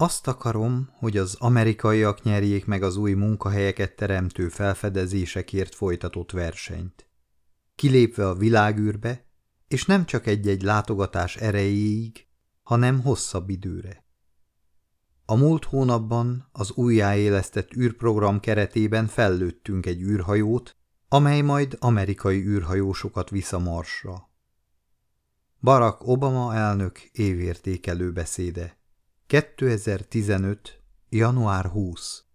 Azt akarom, hogy az amerikaiak nyerjék meg az új munkahelyeket teremtő felfedezésekért folytatott versenyt. Kilépve a világűrbe, és nem csak egy-egy látogatás erejéig, hanem hosszabb időre. A múlt hónapban az újjáélesztett űrprogram keretében fellőttünk egy űrhajót, amely majd amerikai űrhajósokat visz a Marsra. Barack Obama elnök évértékelő beszéde 2015. január 20